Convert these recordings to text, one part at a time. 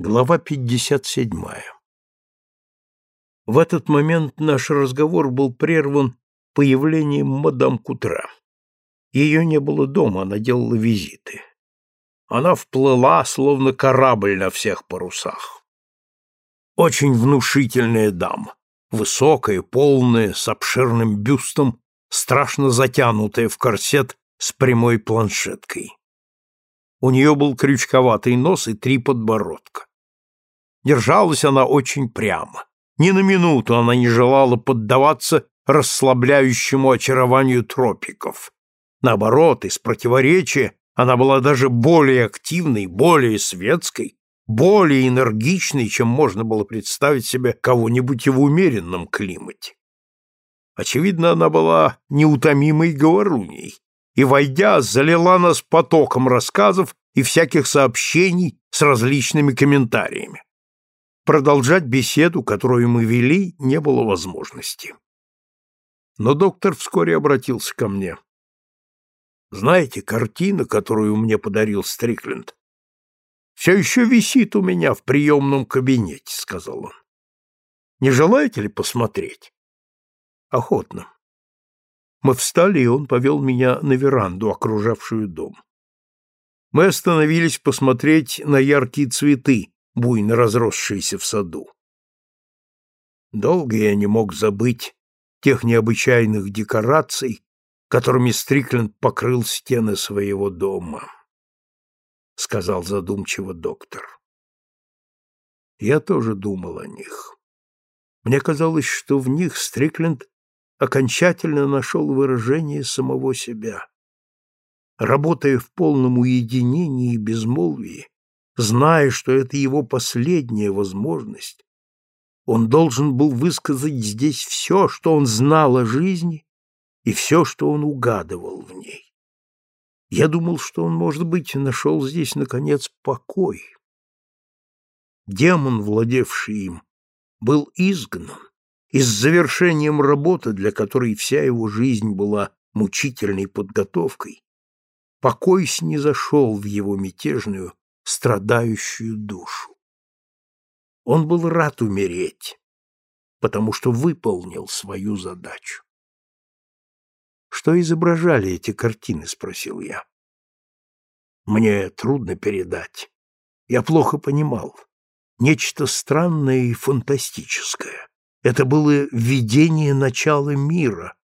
Глава 57. В этот момент наш разговор был прерван появлением мадам Кутра. Ее не было дома, она делала визиты. Она вплыла, словно корабль на всех парусах. Очень внушительная дама, высокая, полная, с обширным бюстом, страшно затянутая в корсет с прямой планшеткой. У нее был крючковатый нос и три подбородка. Держалась она очень прямо. Ни на минуту она не желала поддаваться расслабляющему очарованию тропиков. Наоборот, из противоречия она была даже более активной, более светской, более энергичной, чем можно было представить себе кого-нибудь в умеренном климате. Очевидно, она была неутомимой говоруней, и, войдя, залила нас потоком рассказов и всяких сообщений с различными комментариями. Продолжать беседу, которую мы вели, не было возможности. Но доктор вскоре обратился ко мне. «Знаете, картина, которую мне подарил Стрикленд, все еще висит у меня в приемном кабинете», — сказал он. «Не желаете ли посмотреть?» «Охотно». Мы встали, и он повел меня на веранду, окружавшую дом. Мы остановились посмотреть на яркие цветы, буйно разросшиеся в саду. Долго я не мог забыть тех необычайных декораций, которыми Стрикленд покрыл стены своего дома, — сказал задумчиво доктор. Я тоже думал о них. Мне казалось, что в них Стрикленд окончательно нашел выражение самого себя. Работая в полном уединении и безмолвии, зная, что это его последняя возможность, он должен был высказать здесь все, что он знал о жизни и все, что он угадывал в ней. Я думал, что он, может быть, нашел здесь, наконец, покой. Демон, владевший им, был изгнан, и с завершением работы, для которой вся его жизнь была мучительной подготовкой, покой снизошел в его мятежную, страдающую душу. Он был рад умереть, потому что выполнил свою задачу. «Что изображали эти картины?» — спросил я. «Мне трудно передать. Я плохо понимал. Нечто странное и фантастическое. Это было видение начала мира,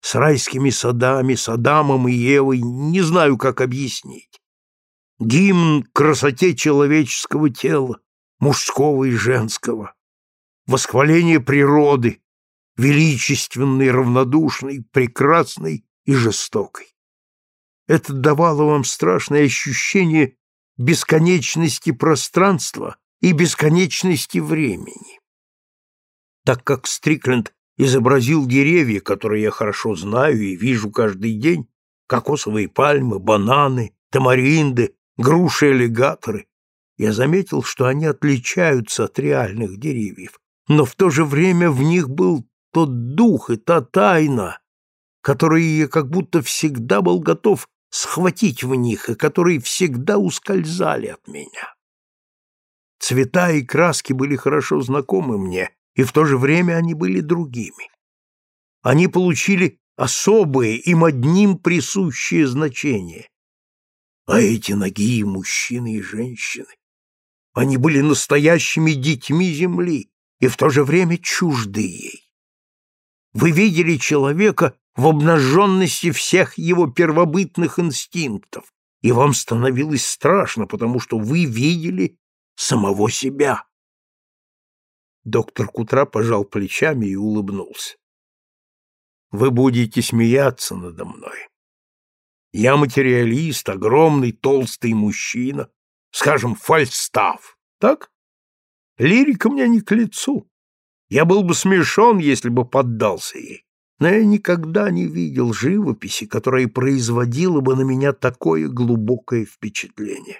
с райскими садами, с Адамом и Евой, не знаю, как объяснить гимн красоте человеческого тела, мужского и женского, восхваление природы, величественной, равнодушной, прекрасной и жестокой. Это давало вам страшное ощущение бесконечности пространства и бесконечности времени. Так как Стрикленд изобразил деревья, которые я хорошо знаю и вижу каждый день, кокосовые пальмы, бананы, тамаринды, груши-аллигаторы, я заметил, что они отличаются от реальных деревьев, но в то же время в них был тот дух и та тайна, которые я как будто всегда был готов схватить в них и которые всегда ускользали от меня. Цвета и краски были хорошо знакомы мне, и в то же время они были другими. Они получили особое, им одним присущее значение, а эти ноги мужчины и женщины, они были настоящими детьми земли и в то же время чужды ей. Вы видели человека в обнаженности всех его первобытных инстинктов, и вам становилось страшно, потому что вы видели самого себя. Доктор Кутра пожал плечами и улыбнулся. Вы будете смеяться надо мной. Я материалист, огромный толстый мужчина, скажем, фальстав, так? Лирика мне не к лицу. Я был бы смешон, если бы поддался ей. Но я никогда не видел живописи, которая производила бы на меня такое глубокое впечатление.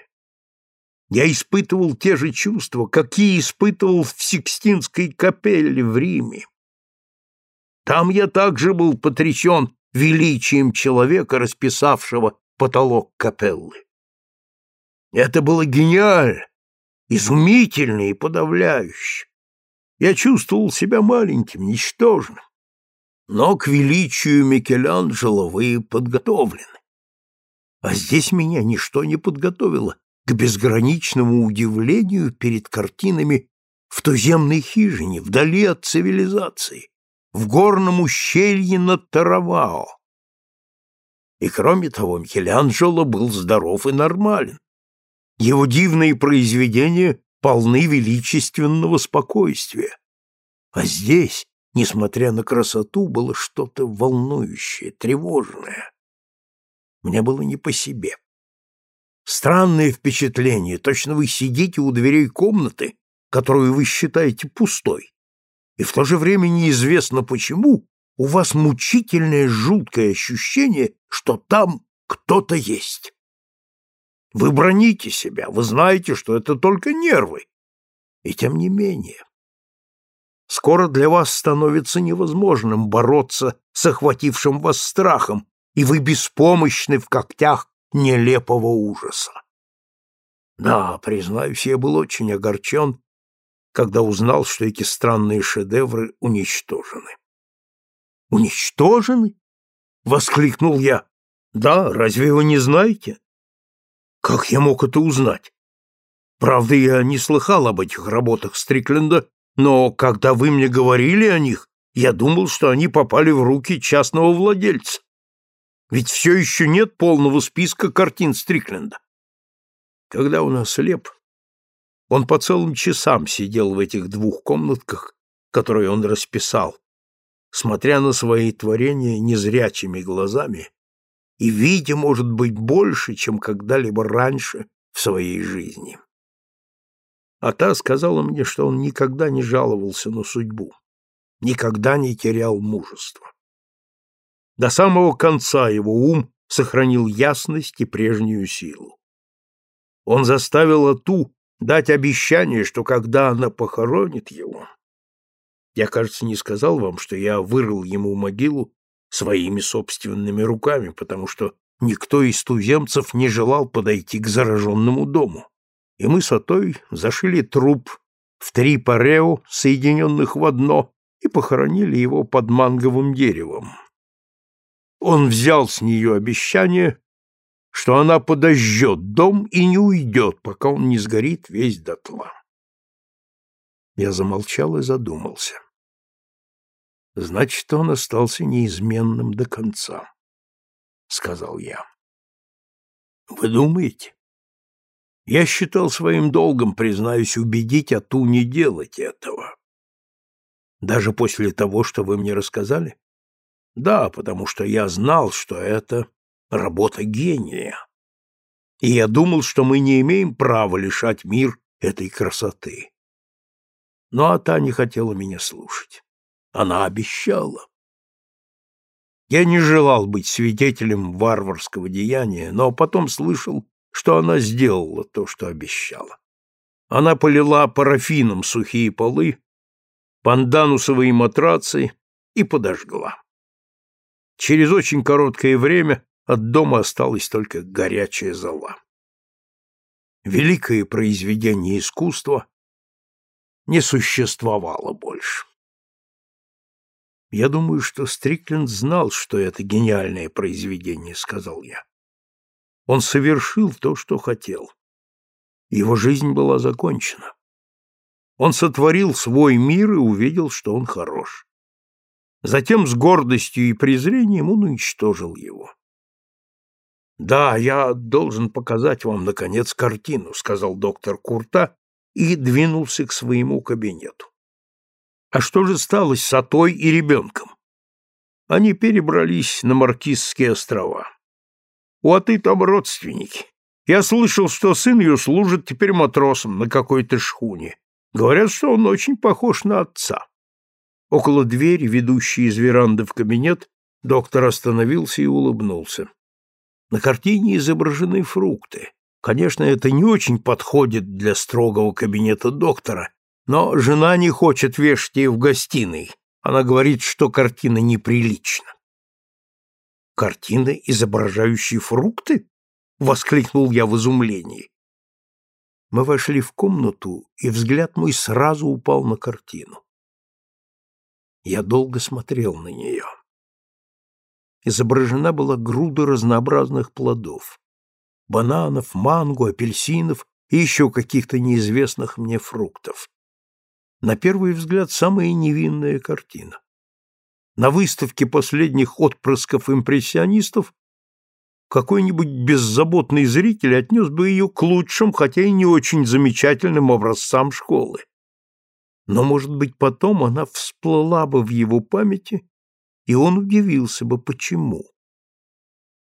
Я испытывал те же чувства, какие испытывал в Сикстинской капелле в Риме. Там я также был потрясен величием человека, расписавшего потолок капеллы. Это было гениально, изумительно и подавляюще. Я чувствовал себя маленьким, ничтожным. Но к величию Микеланджело вы подготовлены. А здесь меня ничто не подготовило к безграничному удивлению перед картинами в туземной хижине, вдали от цивилизации, в горном ущелье над Таравао. И кроме того, Микеланджело был здоров и нормален. Его дивные произведения полны величественного спокойствия. А здесь, несмотря на красоту, было что-то волнующее, тревожное. Мне было не по себе. Странное впечатление, точно вы сидите у дверей комнаты, которую вы считаете пустой, и в то же время неизвестно почему у вас мучительное жуткое ощущение, что там кто-то есть. Вы броните себя, вы знаете, что это только нервы. И тем не менее. Скоро для вас становится невозможным бороться с охватившим вас страхом, и вы беспомощны в когтях нелепого ужаса. Да, признаюсь, я был очень огорчен, когда узнал, что эти странные шедевры уничтожены. «Уничтожены?» — воскликнул я. «Да, разве вы не знаете?» «Как я мог это узнать?» Правда, я не слыхал об этих работах Стрикленда, но когда вы мне говорили о них, я думал, что они попали в руки частного владельца. Ведь все еще нет полного списка картин Стрикленда. Когда он ослеп, он по целым часам сидел в этих двух комнатках, которые он расписал, смотря на свои творения незрячими глазами и видя, может быть, больше, чем когда-либо раньше в своей жизни. А та сказала мне, что он никогда не жаловался на судьбу, никогда не терял мужества. До самого конца его ум сохранил ясность и прежнюю силу. Он заставил Ату дать обещание, что когда она похоронит его... Я, кажется, не сказал вам, что я вырыл ему могилу своими собственными руками, потому что никто из туземцев не желал подойти к зараженному дому. И мы с Атой зашили труп в три парео, соединенных в одно, и похоронили его под манговым деревом. Он взял с нее обещание, что она подожжет дом и не уйдет, пока он не сгорит весь дотла. Я замолчал и задумался. Значит, он остался неизменным до конца, — сказал я. Вы думаете? Я считал своим долгом, признаюсь, убедить Ату не делать этого. Даже после того, что вы мне рассказали? Да, потому что я знал, что это работа гения. И я думал, что мы не имеем права лишать мир этой красоты. Но Ата не хотела меня слушать. Она обещала. Я не желал быть свидетелем варварского деяния, но потом слышал, что она сделала то, что обещала. Она полила парафином сухие полы, панданусовые матрацы и подожгла. Через очень короткое время от дома осталась только горячая зола. Великое произведение искусства не существовало больше. «Я думаю, что Стрикленд знал, что это гениальное произведение», — сказал я. «Он совершил то, что хотел. Его жизнь была закончена. Он сотворил свой мир и увидел, что он хорош. Затем с гордостью и презрением он уничтожил его. «Да, я должен показать вам, наконец, картину», — сказал доктор Курта и двинулся к своему кабинету. А что же стало с Сатой и ребенком? Они перебрались на Маркизские острова. У Аты там родственники. Я слышал, что сын ее служит теперь матросом на какой-то шхуне. Говорят, что он очень похож на отца. Около двери, ведущей из веранды в кабинет, доктор остановился и улыбнулся. На картине изображены фрукты. Конечно, это не очень подходит для строгого кабинета доктора, но жена не хочет вешать ее в гостиной. Она говорит, что картина неприлична. «Картина, изображающая фрукты?» — воскликнул я в изумлении. Мы вошли в комнату, и взгляд мой сразу упал на картину. Я долго смотрел на нее. Изображена была груда разнообразных плодов. Бананов, манго, апельсинов и еще каких-то неизвестных мне фруктов. На первый взгляд, самая невинная картина. На выставке последних отпрысков импрессионистов какой-нибудь беззаботный зритель отнес бы ее к лучшим, хотя и не очень замечательным образцам школы. Но, может быть, потом она всплыла бы в его памяти, и он удивился бы, почему.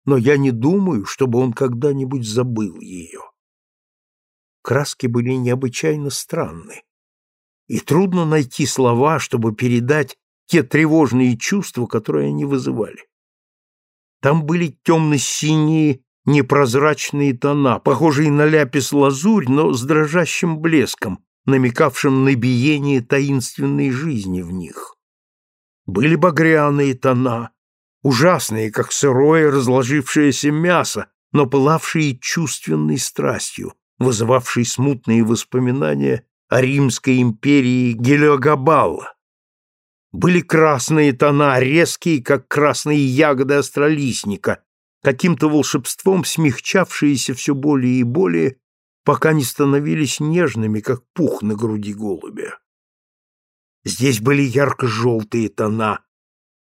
Но я не думаю, чтобы он когда-нибудь забыл ее. Краски были необычайно странны, и трудно найти слова, чтобы передать те тревожные чувства, которые они вызывали. Там были темно-синие, непрозрачные тона, похожие на ляпис-лазурь, но с дрожащим блеском, намекавшим на биение таинственной жизни в них. Были багряные тона, ужасные, как сырое разложившееся мясо, но пылавшие чувственной страстью, вызывавшей смутные воспоминания о Римской империи Гелиогабалла, были красные тона, резкие, как красные ягоды астролистника, каким-то волшебством смягчавшиеся все более и более, пока не становились нежными, как пух на груди голубя. Здесь были ярко-желтые тона,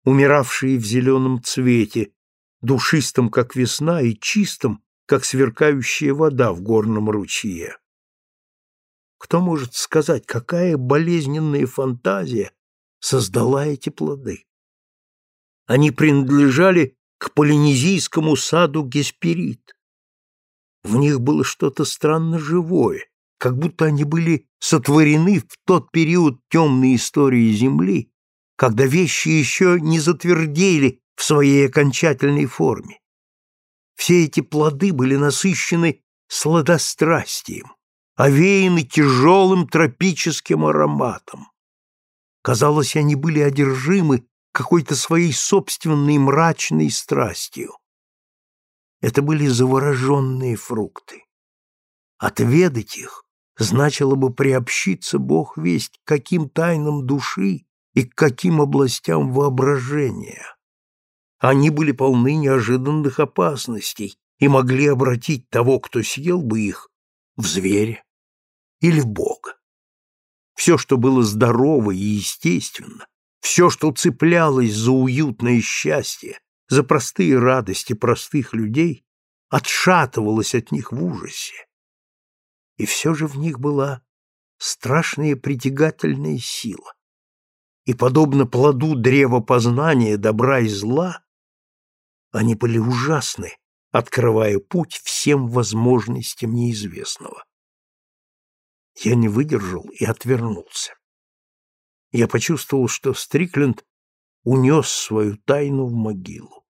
умиравшие в зеленом цвете, душистом, как весна, и чистом, как сверкающая вода в горном ручье. Кто может сказать, какая болезненная фантазия создала эти плоды. Они принадлежали к полинезийскому саду Гесперид. В них было что-то странно живое, как будто они были сотворены в тот период темной истории Земли, когда вещи еще не затвердели в своей окончательной форме. Все эти плоды были насыщены сладострастием, овеяны тяжелым тропическим ароматом. Казалось, они были одержимы какой-то своей собственной мрачной страстью. Это были завороженные фрукты. Отведать их значило бы приобщиться Бог весть к каким тайнам души и к каким областям воображения. Они были полны неожиданных опасностей и могли обратить того, кто съел бы их, в зверя или в Бога. Все, что было здорово и естественно, все, что цеплялось за уютное счастье, за простые радости простых людей, отшатывалось от них в ужасе. И все же в них была страшная притягательная сила. И, подобно плоду древа познания добра и зла, они были ужасны, открывая путь всем возможностям неизвестного. Я не выдержал и отвернулся. Я почувствовал, что Стрикленд унес свою тайну в могилу.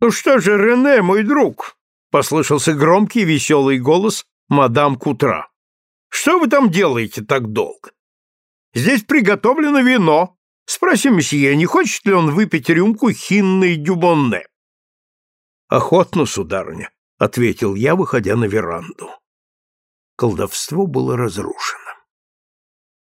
«Ну что же, Рене, мой друг!» — послышался громкий веселый голос мадам Кутра. «Что вы там делаете так долго? Здесь приготовлено вино. Спроси месье, не хочет ли он выпить рюмку хинной дюбонне?» «Охотно, сударыня», — ответил я, выходя на веранду колдовство было разрушено.